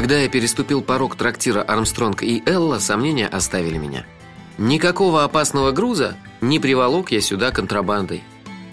Когда я переступил порог трактира Армстронг и Элла, сомнения оставили меня. Никакого опасного груза не приволок я сюда контрабандой.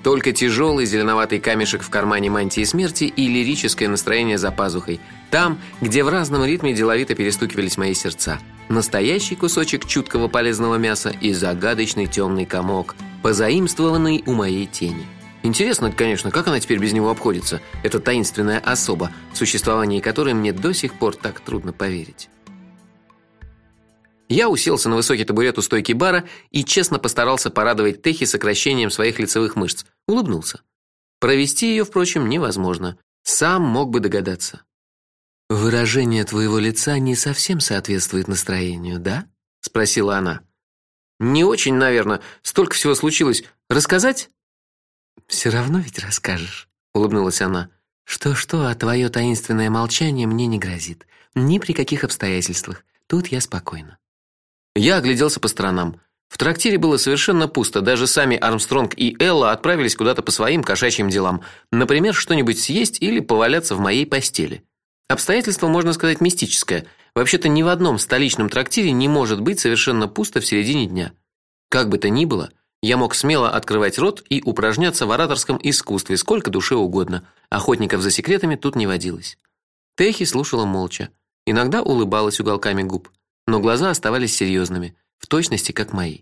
Только тяжелый зеленоватый камешек в кармане мантии смерти и лирическое настроение за пазухой, там, где в разном ритме деловито перестукивались мои сердца. Настоящий кусочек чуткого полезного мяса и загадочный темный комок, позаимствованный у моей тени. Интересно, конечно, как она теперь без него обходится, эта таинственная особа, существование которой мне до сих пор так трудно поверить. Я уселся на высокий табурет у стойки бара и честно постарался порадовать Техи сокращением своих лицевых мышц. Улыбнулся. Провести ее, впрочем, невозможно. Сам мог бы догадаться. Выражение твоего лица не совсем соответствует настроению, да? спросила она. Не очень, наверное. Столько всего случилось. Рассказать? Все равно ведь расскажешь, улыбнулась она. Что-что, а твое таинственное молчание мне не грозит. Ни при каких обстоятельствах. Тут я спокойна. Я огляделся по сторонам. В трактире было совершенно пусто, даже сами Армстронг и Элла отправились куда-то по своим кошачьим делам, например, что-нибудь съесть или поваляться в моей постели. Обстоятельство, можно сказать, мистическое. Вообще-то ни в одном столичном трактире не может быть совершенно пусто в середине дня. Как бы то ни было, я мог смело открывать рот и упражняться в ораторском искусстве сколько душе угодно. Охотников за секретами тут не водилось. Техи слушала молча, иногда улыбалась уголками губ, но глаза оставались серьезными, в точности как мои.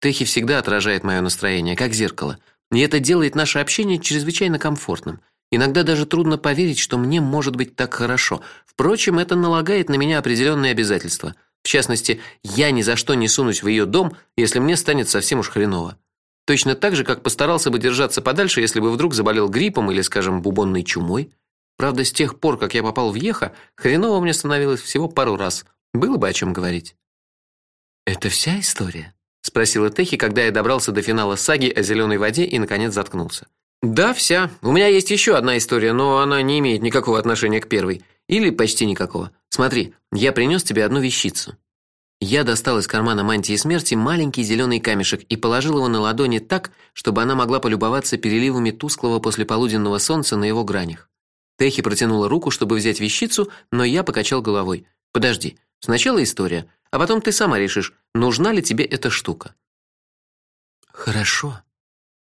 Техи всегда отражает мое настроение, как зеркало, и это делает наше общение чрезвычайно комфортным. Иногда даже трудно поверить, что мне может быть так хорошо. Впрочем, это налагает на меня определенные обязательства – в частности, я ни за что не сунусь в ее дом, если мне станет совсем уж хреново. Точно так же, как постарался бы держаться подальше, если бы вдруг заболел гриппом или, скажем, бубонной чумой. Правда, с тех пор, как я попал в Еха, хреново мне становилось всего пару раз. Было бы о чем говорить. Это вся история, спросила Техи, когда я добрался до финала саги о зеленой воде и наконец заткнулся. Да, вся. У меня есть еще одна история, но она не имеет никакого отношения к первой. Или почти никакого. Смотри, я принес тебе одну вещицу. Я достал из кармана мантии смерти маленький зеленый камешек и положил его на ладони так, чтобы она могла полюбоваться переливами тусклого послеполуденного солнца на его гранях. Техи протянула руку, чтобы взять вещицу, но я покачал головой. Подожди. Сначала история, а потом ты сама решишь, нужна ли тебе эта штука. Хорошо.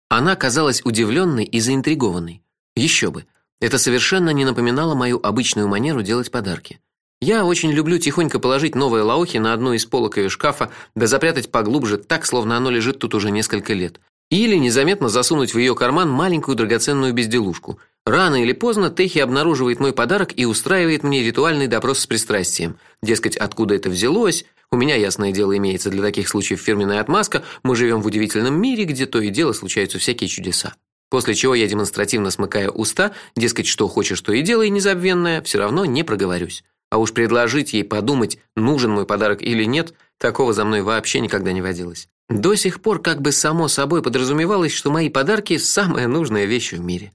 Она казалась удивленной и заинтригованной. Еще бы. Это совершенно не напоминало мою обычную манеру делать подарки. Я очень люблю тихонько положить новые лаохи на одну из полок ее шкафа, да запрятать поглубже, так словно оно лежит тут уже несколько лет. Или незаметно засунуть в ее карман маленькую драгоценную безделушку. Рано или поздно Техи обнаруживает мой подарок и устраивает мне ритуальный допрос с пристрастием. Дескать, откуда это взялось? У меня ясное дело имеется для таких случаев фирменная отмазка. Мы живем в удивительном мире, где то и дело случаются всякие чудеса. После чего я демонстративно смыкаю уста, дескать, что хочешь, то и делай, незабвенное, все равно не проговорюсь. А уж предложить ей подумать, нужен мой подарок или нет, такого за мной вообще никогда не водилось. До сих пор как бы само собой подразумевалось, что мои подарки самая нужная вещь в мире.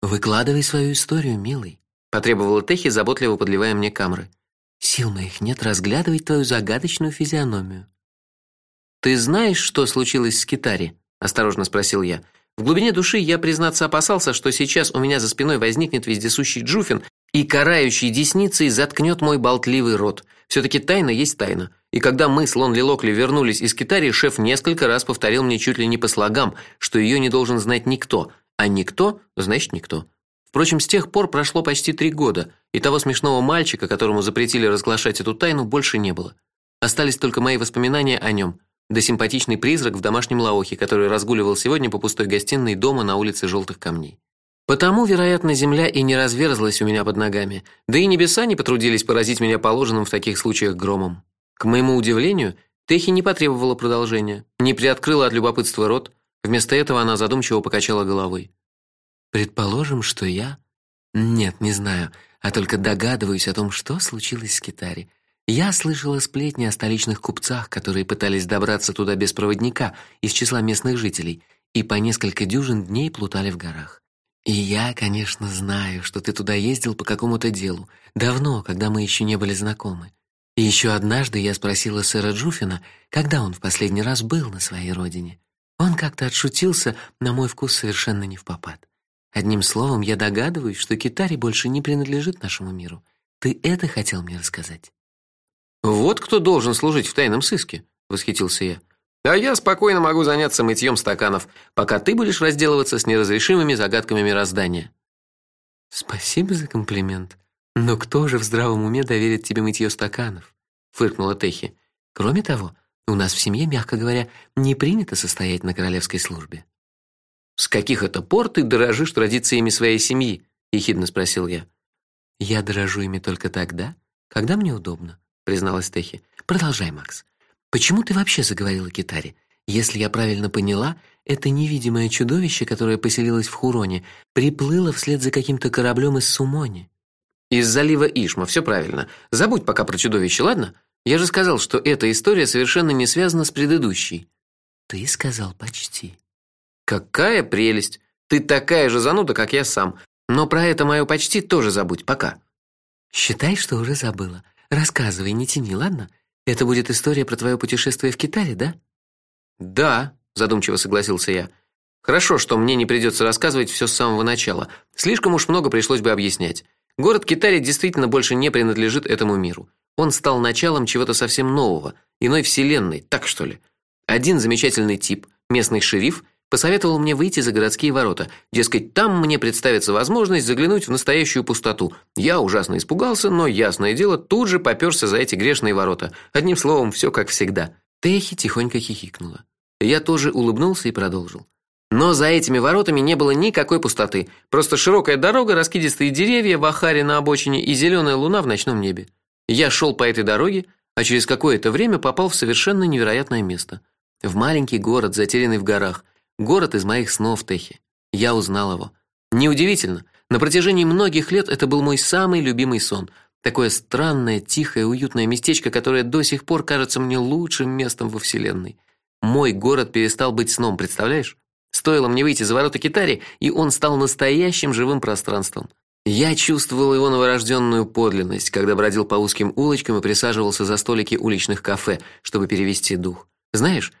Выкладывай свою историю, милый, потребовала Техи, заботливо подливая мне камры. Сил моих нет разглядывать твою загадочную физиономию. Ты знаешь, что случилось с Китари? осторожно спросил я. В глубине души я, признаться, опасался, что сейчас у меня за спиной возникнет вездесущий Джуфин и карающий десницей заткнет мой болтливый рот. все таки тайна есть тайна. И когда мы с Лонли Локли вернулись из Китари, шеф несколько раз повторил мне чуть ли не по слогам, что ее не должен знать никто, а никто значит никто. Впрочем, с тех пор прошло почти три года, и того смешного мальчика, которому запретили разглашать эту тайну, больше не было. Остались только мои воспоминания о нем да симпатичный призрак в домашнем лаохе, который разгуливал сегодня по пустой гостиной дома на улице Желтых камней. Потому, вероятно, земля и не разверзлась у меня под ногами, да и небеса не потрудились поразить меня положенным в таких случаях громом. К моему удивлению, Техи не потребовала продолжения, не приоткрыла от любопытства рот, вместо этого она задумчиво покачала головой. Предположим, что я Нет, не знаю, а только догадываюсь о том, что случилось с Китари. Я слышала сплетни о столичных купцах, которые пытались добраться туда без проводника из числа местных жителей и по несколько дюжин дней плутали в горах. И я, конечно, знаю, что ты туда ездил по какому-то делу, давно, когда мы еще не были знакомы. И еще однажды я спросила сэра Джуфина, когда он в последний раз был на своей родине. Он как-то отшутился, на мой вкус совершенно не в попад. Одним словом, я догадываюсь, что Китари больше не принадлежит нашему миру. Ты это хотел мне рассказать? Вот кто должен служить в тайном сыске, восхитился я. А я спокойно могу заняться мытьем стаканов, пока ты будешь разделываться с неразрешимыми загадками мироздания. Спасибо за комплимент. Но кто же в здравом уме доверит тебе мытье стаканов? фыркнула Техи. Кроме того, у нас в семье, мягко говоря, не принято состоять на королевской службе. С каких это пор ты дорожишь традициями своей семьи? ехидно спросил я. Я дорожу ими только тогда, когда мне удобно, призналась Техи. Продолжай, Макс. Почему ты вообще заговорила о китаре? Если я правильно поняла, это невидимое чудовище, которое поселилось в Хуроне, приплыло вслед за каким-то кораблем из Сумони. Из залива Ишма, все правильно. Забудь пока про чудовище, ладно? Я же сказал, что эта история совершенно не связана с предыдущей. Ты сказал почти. Какая прелесть. Ты такая же зануда, как я сам. Но про это мое почти тоже забудь пока. Считай, что уже забыла. Рассказывай, не тяни, ладно? Это будет история про твое путешествие в Китай, да? Да, задумчиво согласился я. Хорошо, что мне не придется рассказывать все с самого начала. Слишком уж много пришлось бы объяснять. Город Китари действительно больше не принадлежит этому миру. Он стал началом чего-то совсем нового, иной вселенной, так что ли. Один замечательный тип, местный шериф, посоветовал мне выйти за городские ворота. Дескать, там мне представится возможность заглянуть в настоящую пустоту. Я ужасно испугался, но ясное дело, тут же попёрся за эти грешные ворота. Одним словом, все как всегда. Техи тихонько хихикнула. Я тоже улыбнулся и продолжил. Но за этими воротами не было никакой пустоты. Просто широкая дорога, раскидистые деревья в ахаре на обочине и зеленая луна в ночном небе. Я шел по этой дороге, а через какое-то время попал в совершенно невероятное место. В маленький город, затерянный в горах, Город из моих снов Техи. Я узнал его. Неудивительно, на протяжении многих лет это был мой самый любимый сон. Такое странное, тихое, уютное местечко, которое до сих пор кажется мне лучшим местом во вселенной. Мой город перестал быть сном, представляешь? Стоило мне выйти за ворота Китари, и он стал настоящим живым пространством. Я чувствовал его новорожденную подлинность, когда бродил по узким улочкам и присаживался за столики уличных кафе, чтобы перевести дух. Знаешь,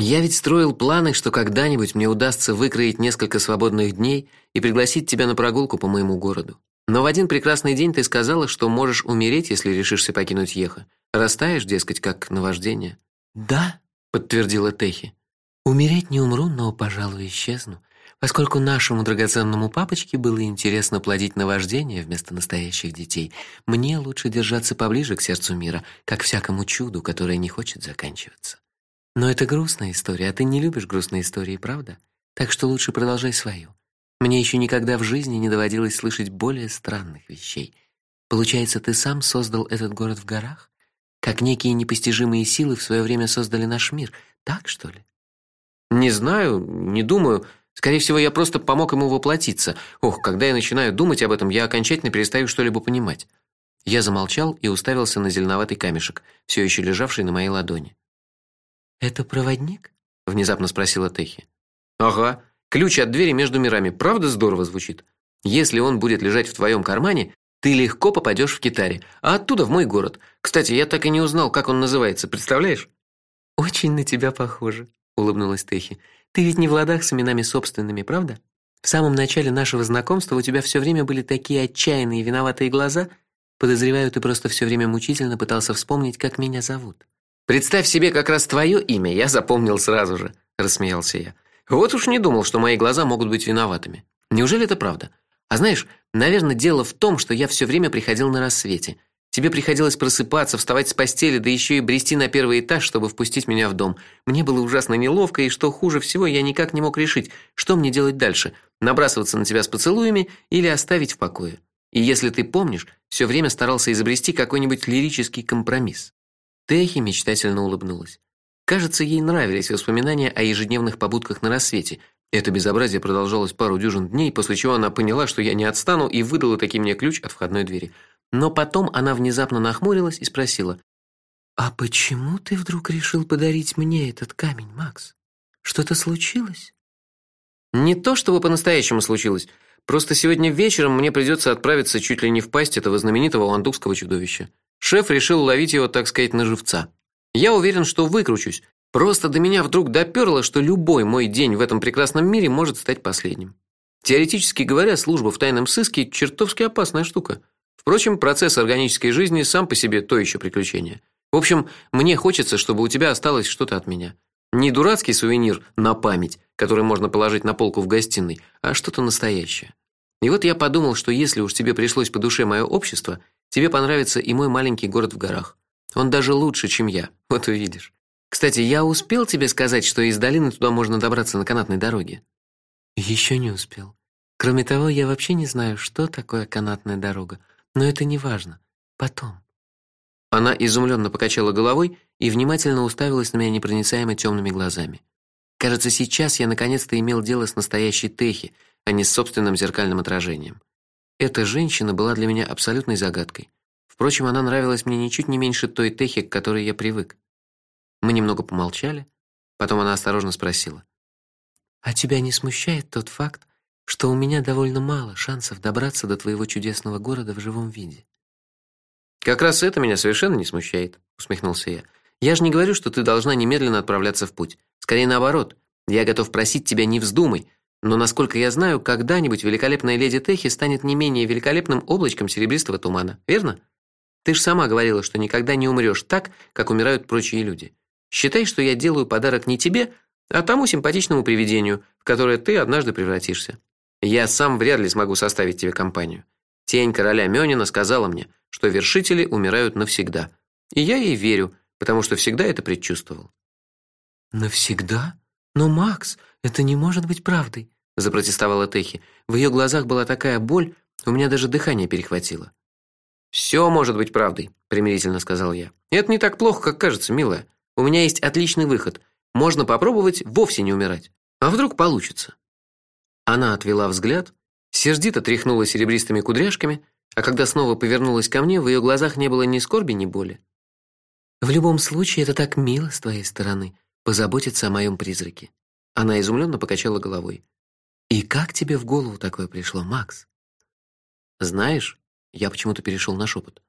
я ведь строил планы, что когда-нибудь мне удастся выкроить несколько свободных дней и пригласить тебя на прогулку по моему городу. Но в один прекрасный день ты сказала, что можешь умереть, если решишься покинуть Еха. Растаешь, дескать, как наваждение. Да, подтвердила Техи. Умереть не умру, но, пожалуй, исчезну, поскольку нашему драгоценному папочке было интересно плодить наваждения вместо настоящих детей. Мне лучше держаться поближе к сердцу мира, как всякому чуду, которое не хочет заканчиваться. Но это грустная история, а ты не любишь грустные истории, правда? Так что лучше продолжай свою. Мне еще никогда в жизни не доводилось слышать более странных вещей. Получается, ты сам создал этот город в горах, как некие непостижимые силы в свое время создали наш мир, так что ли? Не знаю, не думаю. Скорее всего, я просто помог ему воплотиться. Ох, когда я начинаю думать об этом, я окончательно перестаю что-либо понимать. Я замолчал и уставился на зеленоватый камешек, все еще лежавший на моей ладони. Это проводник? внезапно спросила Техи. Ага, ключ от двери между мирами. Правда здорово звучит. Если он будет лежать в твоем кармане, ты легко попадешь в Китари, а оттуда в мой город. Кстати, я так и не узнал, как он называется, представляешь? Очень на тебя похоже, улыбнулась Техи. Ты ведь не в ладах с именами собственными, правда? В самом начале нашего знакомства у тебя все время были такие отчаянные и виноватые глаза. Подозреваю, ты просто все время мучительно пытался вспомнить, как меня зовут. Представь себе как раз твое имя, я запомнил сразу же, рассмеялся я. Вот уж не думал, что мои глаза могут быть виноватыми. Неужели это правда? А знаешь, наверное, дело в том, что я все время приходил на рассвете. Тебе приходилось просыпаться, вставать с постели, да еще и брести на первый этаж, чтобы впустить меня в дом. Мне было ужасно неловко, и что хуже всего, я никак не мог решить, что мне делать дальше: набрасываться на тебя с поцелуями или оставить в покое. И если ты помнишь, все время старался изобрести какой-нибудь лирический компромисс. Техи мечтательно улыбнулась. Кажется, ей нравились воспоминания о ежедневных побудках на рассвете. Это безобразие продолжалось пару дюжин дней, после чего она поняла, что я не отстану, и выдала таки мне ключ от входной двери. Но потом она внезапно нахмурилась и спросила: "А почему ты вдруг решил подарить мне этот камень, Макс? Что-то случилось?" Не то, чтобы по-настоящему случилось. Просто сегодня вечером мне придется отправиться чуть ли не в пасть этого знаменитого ландукского чудовища. Шеф решил ловить его, так сказать, на живца. Я уверен, что выкручусь. Просто до меня вдруг доперло, что любой мой день в этом прекрасном мире может стать последним. Теоретически говоря, служба в тайном сыске чертовски опасная штука. Впрочем, процесс органической жизни сам по себе то еще приключение. В общем, мне хочется, чтобы у тебя осталось что-то от меня. Не дурацкий сувенир на память, который можно положить на полку в гостиной, а что-то настоящее. И вот я подумал, что если уж тебе пришлось по душе мое общество, тебе понравится и мой маленький город в горах. Он даже лучше, чем я. Вот увидишь. Кстати, я успел тебе сказать, что из долины туда можно добраться на канатной дороге. Еще не успел. Кроме того, я вообще не знаю, что такое канатная дорога, но это не важно. Потом. Она изумленно покачала головой и внимательно уставилась на меня непроницаемо темными глазами. Кажется, сейчас я наконец-то имел дело с настоящей Техи, а не с собственным зеркальным отражением. Эта женщина была для меня абсолютной загадкой. Впрочем, она нравилась мне ничуть не меньше той Техи, к которой я привык. Мы немного помолчали, потом она осторожно спросила: "А тебя не смущает тот факт, что у меня довольно мало шансов добраться до твоего чудесного города в живом виде?" Как раз это меня совершенно не смущает, усмехнулся я. Я же не говорю, что ты должна немедленно отправляться в путь. Скорее наоборот. Я готов просить тебя не вздумай, но насколько я знаю, когда-нибудь великолепная леди Техи станет не менее великолепным облачком серебристого тумана, верно? Ты же сама говорила, что никогда не умрешь так, как умирают прочие люди. Считай, что я делаю подарок не тебе, а тому симпатичному привидению, в которое ты однажды превратишься. Я сам вряд ли смогу составить тебе компанию. Тень короля Мёнина сказала мне, что вершители умирают навсегда. И я ей верю, потому что всегда это предчувствовал. Навсегда? Но Макс, это не может быть правдой, запротестовала Техи. В ее глазах была такая боль, у меня даже дыхание перехватило. Все может быть правдой, примирительно сказал я. Это не так плохо, как кажется, милая. У меня есть отличный выход. Можно попробовать вовсе не умирать. А вдруг получится? Она отвела взгляд, сердито тряхнула серебристыми кудряшками, а когда снова повернулась ко мне, в ее глазах не было ни скорби, ни боли. В любом случае, это так мило с твоей стороны позаботиться о моем призраке. Она изумленно покачала головой. И как тебе в голову такое пришло, Макс? Знаешь, я почему-то перешел на шепот.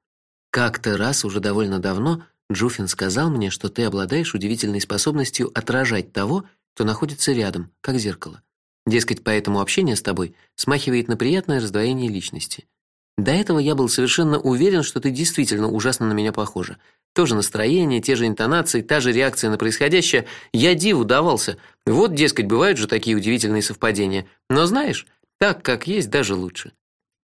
Как-то раз уже довольно давно Джуфин сказал мне, что ты обладаешь удивительной способностью отражать того, кто находится рядом, как зеркало. Дескать, поэтому общение с тобой смахивает на приятное раздвоение личности. До этого я был совершенно уверен, что ты действительно ужасно на меня похожа. То же настроение, те же интонации, та же реакция на происходящее. Я диву давался. Вот, дескать, бывают же такие удивительные совпадения. Но знаешь, так как есть даже лучше.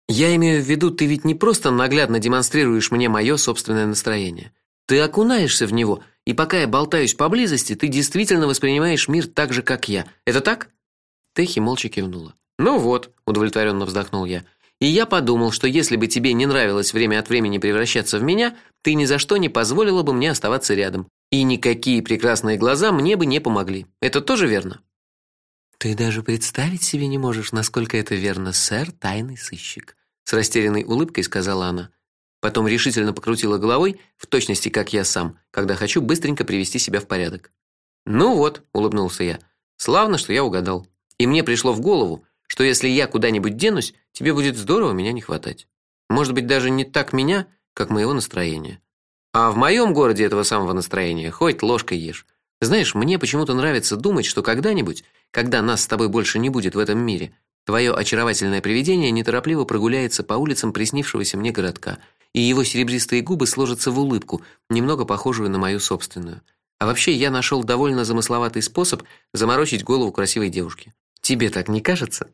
Я имею в виду, ты ведь не просто наглядно демонстрируешь мне мое собственное настроение. Ты окунаешься в него, и пока я болтаюсь поблизости, ты действительно воспринимаешь мир так же, как я. Это так? Техи молча кивнула. Ну вот, удовлетворенно вздохнул я. И я подумал, что если бы тебе не нравилось время от времени превращаться в меня, ты ни за что не позволила бы мне оставаться рядом. И никакие прекрасные глаза мне бы не помогли. Это тоже верно. Ты даже представить себе не можешь, насколько это верно, сэр, тайный сыщик, с растерянной улыбкой сказала она. Потом решительно покрутила головой, в точности как я сам, когда хочу быстренько привести себя в порядок. Ну вот, улыбнулся я. Славно, что я угадал. И мне пришло в голову, что если я куда-нибудь денусь, тебе будет здорово меня не хватать. Может быть, даже не так меня, как моего настроения. А в моем городе этого самого настроения хоть ложкой ешь. Знаешь, мне почему-то нравится думать, что когда-нибудь, когда нас с тобой больше не будет в этом мире, твое очаровательное привидение неторопливо прогуляется по улицам приснившегося мне городка, и его серебристые губы сложатся в улыбку, немного похожую на мою собственную. А вообще, я нашел довольно замысловатый способ заморочить голову красивой девушки. Тебе так не кажется?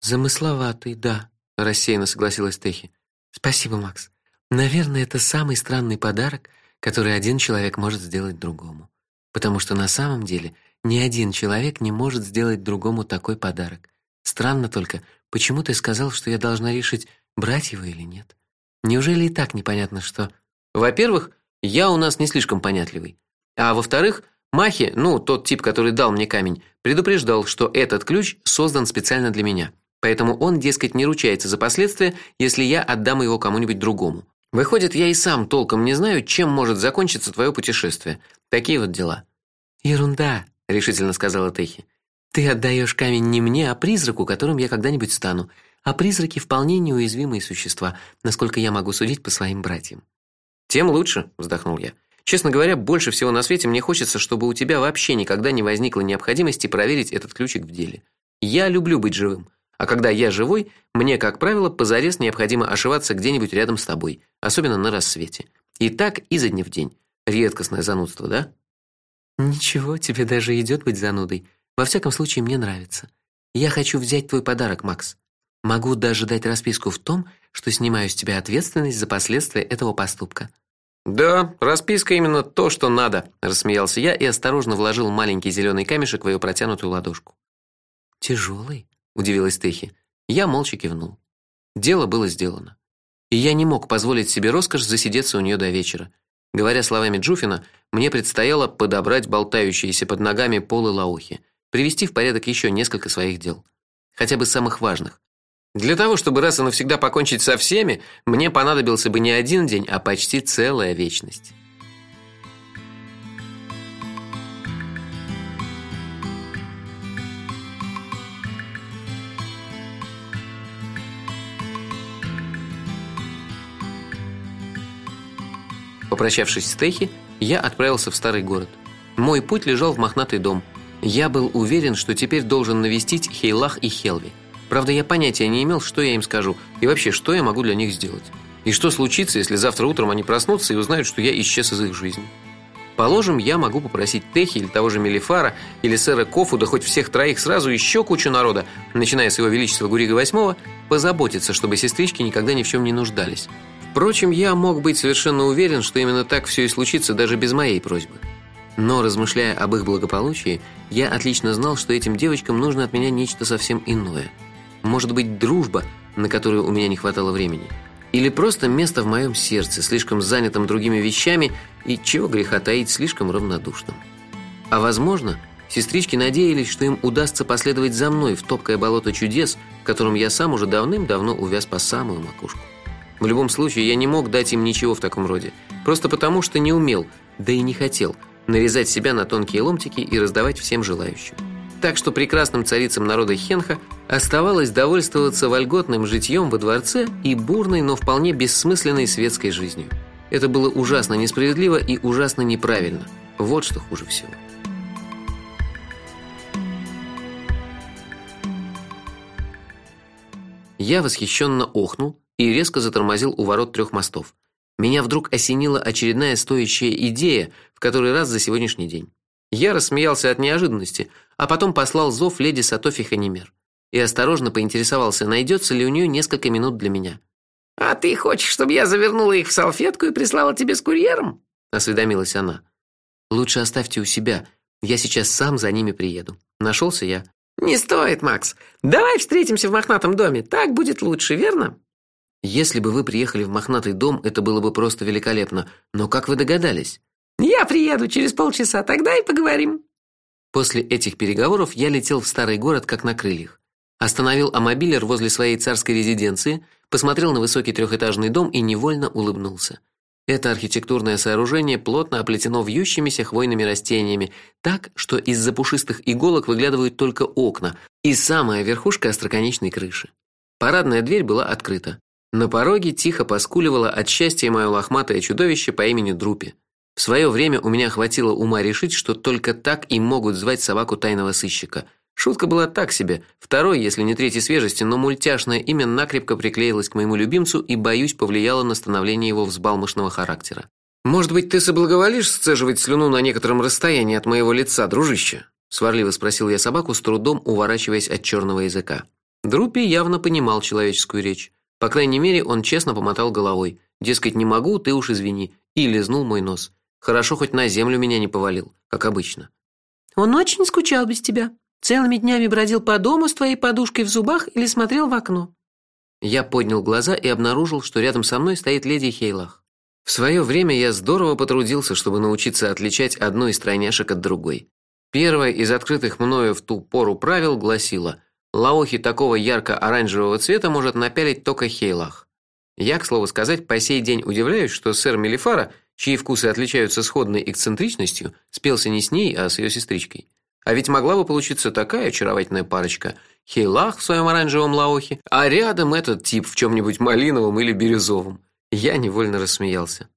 Замысловатый, да, рассеянно согласилась Техи. Спасибо, Макс. Наверное, это самый странный подарок, который один человек может сделать другому. Потому что на самом деле ни один человек не может сделать другому такой подарок. Странно только, почему ты сказал, что я должна решить, брать его или нет? Неужели и так непонятно, что Во-первых, я у нас не слишком понятливый. А во-вторых, Махи, ну, тот тип, который дал мне камень, предупреждал, что этот ключ создан специально для меня. Поэтому он, дескать, не ручается за последствия, если я отдам его кому-нибудь другому. Выходит, я и сам толком не знаю, чем может закончиться твое путешествие. Такие вот дела. Ерунда, решительно сказала Техи. Ты отдаешь камень не мне, а призраку, которым я когда-нибудь стану. А призраки вполне неуязвимые существа, насколько я могу судить по своим братьям. Тем лучше, вздохнул я. Честно говоря, больше всего на свете мне хочется, чтобы у тебя вообще никогда не возникло необходимости проверить этот ключик в деле. Я люблю быть живым, А когда я живой, мне, как правило, позарез необходимо ошиваться где-нибудь рядом с тобой, особенно на рассвете. И так изо дня в день. Редкостное занудство, да? Ничего, тебе даже идет быть занудой. Во всяком случае, мне нравится. Я хочу взять твой подарок, Макс. Могу даже дать расписку в том, что снимаю с тебя ответственность за последствия этого поступка. Да, расписка именно то, что надо, рассмеялся я и осторожно вложил маленький зеленый камешек в ее протянутую ладошку. Тяжелый? Удивилась Техи. Я молча кивнул. Дело было сделано. И я не мог позволить себе роскошь засидеться у нее до вечера. Говоря словами Джуфина, мне предстояло подобрать болтающиеся под ногами полы лаухи, привести в порядок еще несколько своих дел, хотя бы самых важных. Для того, чтобы раз и навсегда покончить со всеми, мне понадобился бы не один день, а почти целая вечность. Попрощавшись с Техи, я отправился в старый город. Мой путь лежал в мохнатый дом. Я был уверен, что теперь должен навестить Хейлах и Хелви. Правда, я понятия не имел, что я им скажу и вообще, что я могу для них сделать. И что случится, если завтра утром они проснутся и узнают, что я исчез из их жизни. Положим, я могу попросить Техи или того же Мелифара, или сэра Кофу, да хоть всех троих сразу еще кучу народа, начиная с его величества Гурига VIII, позаботиться, чтобы сестрички никогда ни в чем не нуждались. Впрочем, я мог быть совершенно уверен, что именно так все и случится даже без моей просьбы. Но размышляя об их благополучии, я отлично знал, что этим девочкам нужно от меня нечто совсем иное. Может быть, дружба, на которую у меня не хватало времени, или просто место в моем сердце, слишком занятым другими вещами и чего греха таить, слишком равнодушным. А возможно, сестрички надеялись, что им удастся последовать за мной в топкое болото чудес, в котором я сам уже давным-давно увяз по самую макушку. В любом случае, я не мог дать им ничего в таком роде. Просто потому, что не умел, да и не хотел, нарезать себя на тонкие ломтики и раздавать всем желающим. Так что прекрасным царицам народа Хенха оставалось довольствоваться вольготным житьем во дворце и бурной, но вполне бессмысленной светской жизнью. Это было ужасно несправедливо и ужасно неправильно. Вот что хуже всего. Я восхищенно охнул, и резко затормозил у ворот трех мостов. Меня вдруг осенила очередная стоящая идея, в который раз за сегодняшний день. Я рассмеялся от неожиданности, а потом послал зов леди Сатофи Ханимер и осторожно поинтересовался, найдется ли у нее несколько минут для меня. А ты хочешь, чтобы я завернула их в салфетку и прислала тебе с курьером? осведомилась она. Лучше оставьте у себя. Я сейчас сам за ними приеду. Нашелся я. Не стоит, Макс. Давай встретимся в мохнатом доме. Так будет лучше, верно? Если бы вы приехали в мохнатый дом, это было бы просто великолепно. Но как вы догадались? Я приеду через полчаса, тогда и поговорим. После этих переговоров я летел в старый город как на крыльях. Остановил амобилер возле своей царской резиденции, посмотрел на высокий трехэтажный дом и невольно улыбнулся. Это архитектурное сооружение плотно оплетено вьющимися хвойными растениями, так, что из-за пушистых иголок выглядывают только окна и самая верхушка остроконечной крыши. Парадная дверь была открыта. На пороге тихо поскуливало от счастья мое лохматое чудовище по имени Друпи. В свое время у меня хватило ума решить, что только так и могут звать собаку тайного сыщика. Шутка была так себе. Второй, если не третий свежести, но мультяшное имя накрепко приклеилось к моему любимцу и, боюсь, повлияло на становление его взбалмошного характера. Может быть, ты соблаговолишь сцеживать слюну на некотором расстоянии от моего лица, дружище? сварливо спросил я собаку с трудом уворачиваясь от черного языка. Друпи явно понимал человеческую речь. По крайней мере, он честно помотал головой. Дескать, не могу, ты уж извини, и лизнул мой нос. Хорошо хоть на землю меня не повалил, как обычно. Он очень скучал без тебя. Целыми днями бродил по дому с твоей подушкой в зубах или смотрел в окно. Я поднял глаза и обнаружил, что рядом со мной стоит леди Хейлах. В свое время я здорово потрудился, чтобы научиться отличать одну из тройняшек от другой. Первое из открытых мною в ту пору правил гласило: Лаохи такого ярко-оранжевого цвета может напялить только Хейлах. Я, к слову сказать, по сей день удивляюсь, что сэр Мелифара, чьи вкусы отличаются сходной эксцентричностью, спелся не с ней, а с ее сестричкой. А ведь могла бы получиться такая очаровательная парочка: Хейлах в своем оранжевом лаохе, а рядом этот тип в чем нибудь малиновом или бирюзовом. Я невольно рассмеялся.